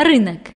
Рынок.